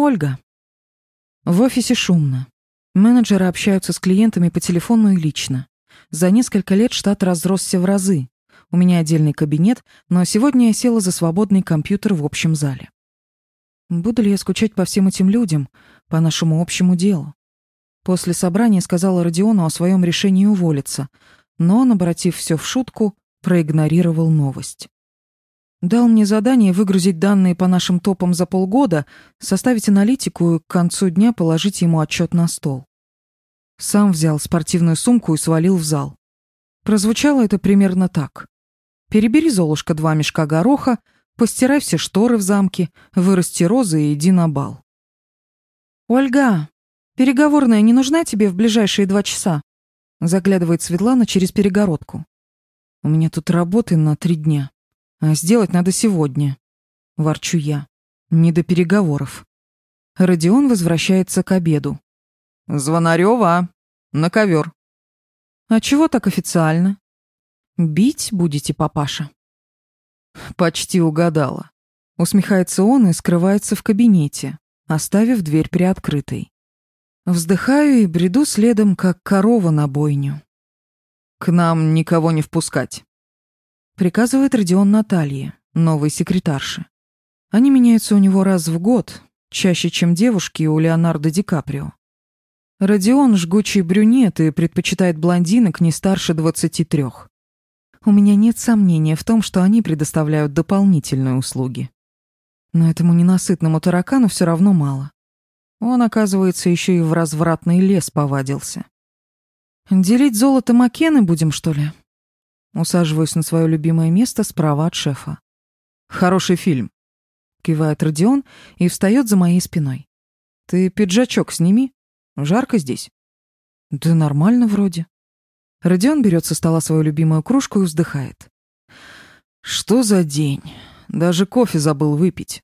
Ольга. В офисе шумно. Менеджеры общаются с клиентами по телефону и лично. За несколько лет штат разросся в разы. У меня отдельный кабинет, но сегодня я села за свободный компьютер в общем зале. Буду ли я скучать по всем этим людям, по нашему общему делу? После собрания сказала Родиону о своем решении уволиться, но он, обратив все в шутку, проигнорировал новость. Дал мне задание выгрузить данные по нашим топам за полгода, составить аналитику и к концу дня положить ему отчет на стол. Сам взял спортивную сумку и свалил в зал. Прозвучало это примерно так. «Перебери, Золушка, два мешка гороха, постирай все шторы в замке, вырасти розы и иди на бал». «Ольга, переговорная не нужна тебе в ближайшие два часа?» Заглядывает Светлана через перегородку. «У меня тут работы на три дня». А сделать надо сегодня. Ворчу я. Не до переговоров. Родион возвращается к обеду. Звонарёва, на ковер. А чего так официально? Бить будете, папаша? Почти угадала. Усмехается он и скрывается в кабинете, оставив дверь приоткрытой. Вздыхаю и бреду следом, как корова на бойню. К нам никого не впускать. Приказывает Родион Наталье, новой секретарше. Они меняются у него раз в год, чаще, чем девушки у Леонардо Ди Каприо. Родион — жгучий брюнет и предпочитает блондинок не старше двадцати трех. У меня нет сомнения в том, что они предоставляют дополнительные услуги. Но этому ненасытному таракану все равно мало. Он, оказывается, еще и в развратный лес повадился. Делить золото Макены будем, что ли? Усаживаюсь на свое любимое место справа от шефа. «Хороший фильм», — кивает Родион и встает за моей спиной. «Ты пиджачок сними. Жарко здесь». «Да нормально вроде». Родион берет со стола свою любимую кружку и вздыхает. «Что за день? Даже кофе забыл выпить».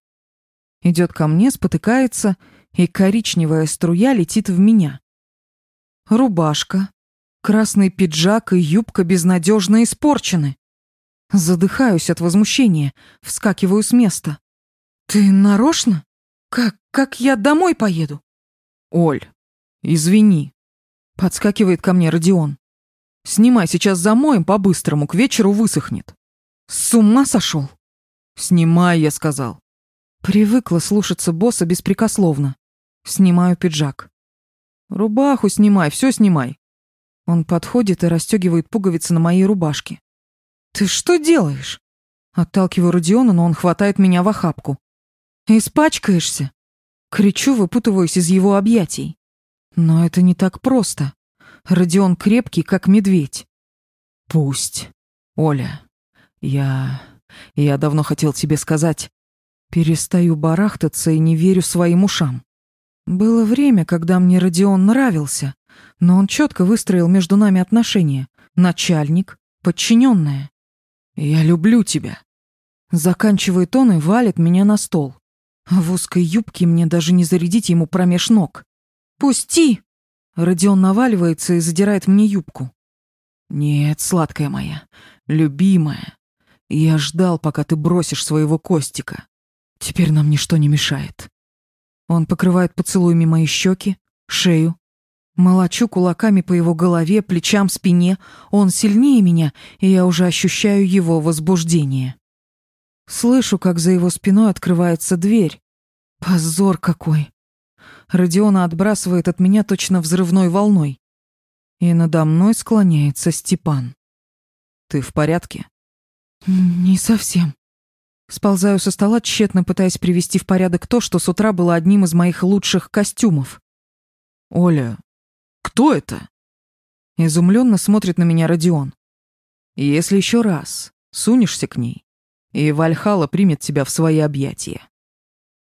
Идет ко мне, спотыкается, и коричневая струя летит в меня. Рубашка, Красный пиджак и юбка безнадежно испорчены. Задыхаюсь от возмущения, вскакиваю с места. Ты нарочно? Как, как я домой поеду? Оль, извини. Подскакивает ко мне Родион. Снимай сейчас замоем по-быстрому, к вечеру высохнет. С ума сошел? Снимай, я сказал. Привыкла слушаться босса беспрекословно. Снимаю пиджак. Рубаху снимай, все снимай. Он подходит и расстегивает пуговицы на моей рубашке. «Ты что делаешь?» Отталкиваю Родиона, но он хватает меня в охапку. «Испачкаешься!» Кричу, выпутываясь из его объятий. Но это не так просто. Родион крепкий, как медведь. «Пусть. Оля, я... я давно хотел тебе сказать. Перестаю барахтаться и не верю своим ушам. Было время, когда мне Родион нравился, но он четко выстроил между нами отношения. Начальник, подчиненная. «Я люблю тебя». Заканчивает он и валит меня на стол. В узкой юбке мне даже не зарядить ему промеж ног. «Пусти!» Родион наваливается и задирает мне юбку. «Нет, сладкая моя, любимая, я ждал, пока ты бросишь своего Костика. Теперь нам ничто не мешает». Он покрывает поцелуями мои щеки, шею, Молочу кулаками по его голове, плечам, спине. Он сильнее меня, и я уже ощущаю его возбуждение. Слышу, как за его спиной открывается дверь. Позор какой! Родиона отбрасывает от меня точно взрывной волной. И надо мной склоняется Степан. «Ты в порядке?» «Не совсем». Сползаю со стола, тщетно пытаясь привести в порядок то, что с утра было одним из моих лучших костюмов. «Оля, кто это? Изумленно смотрит на меня Родион. Если еще раз сунешься к ней, и Вальхала примет тебя в свои объятия.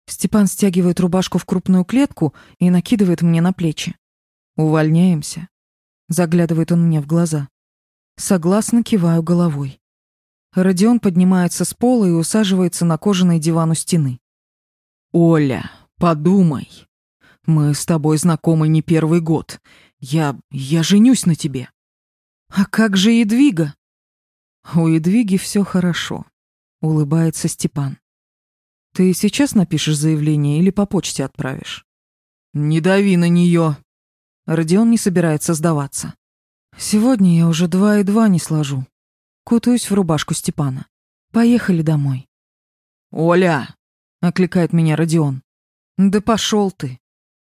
Степан стягивает рубашку в крупную клетку и накидывает мне на плечи. Увольняемся. Заглядывает он мне в глаза. Согласно киваю головой. Родион поднимается с пола и усаживается на кожаный диван у стены. «Оля, подумай. Мы с тобой знакомы не первый год, я... я женюсь на тебе. А как же Едвига? У Едвиги все хорошо, улыбается Степан. Ты сейчас напишешь заявление или по почте отправишь? Не дави на нее. Родион не собирается сдаваться. Сегодня я уже два и два не сложу. Кутаюсь в рубашку Степана. Поехали домой. «Оля!» — окликает меня Родион. «Да пошел ты!»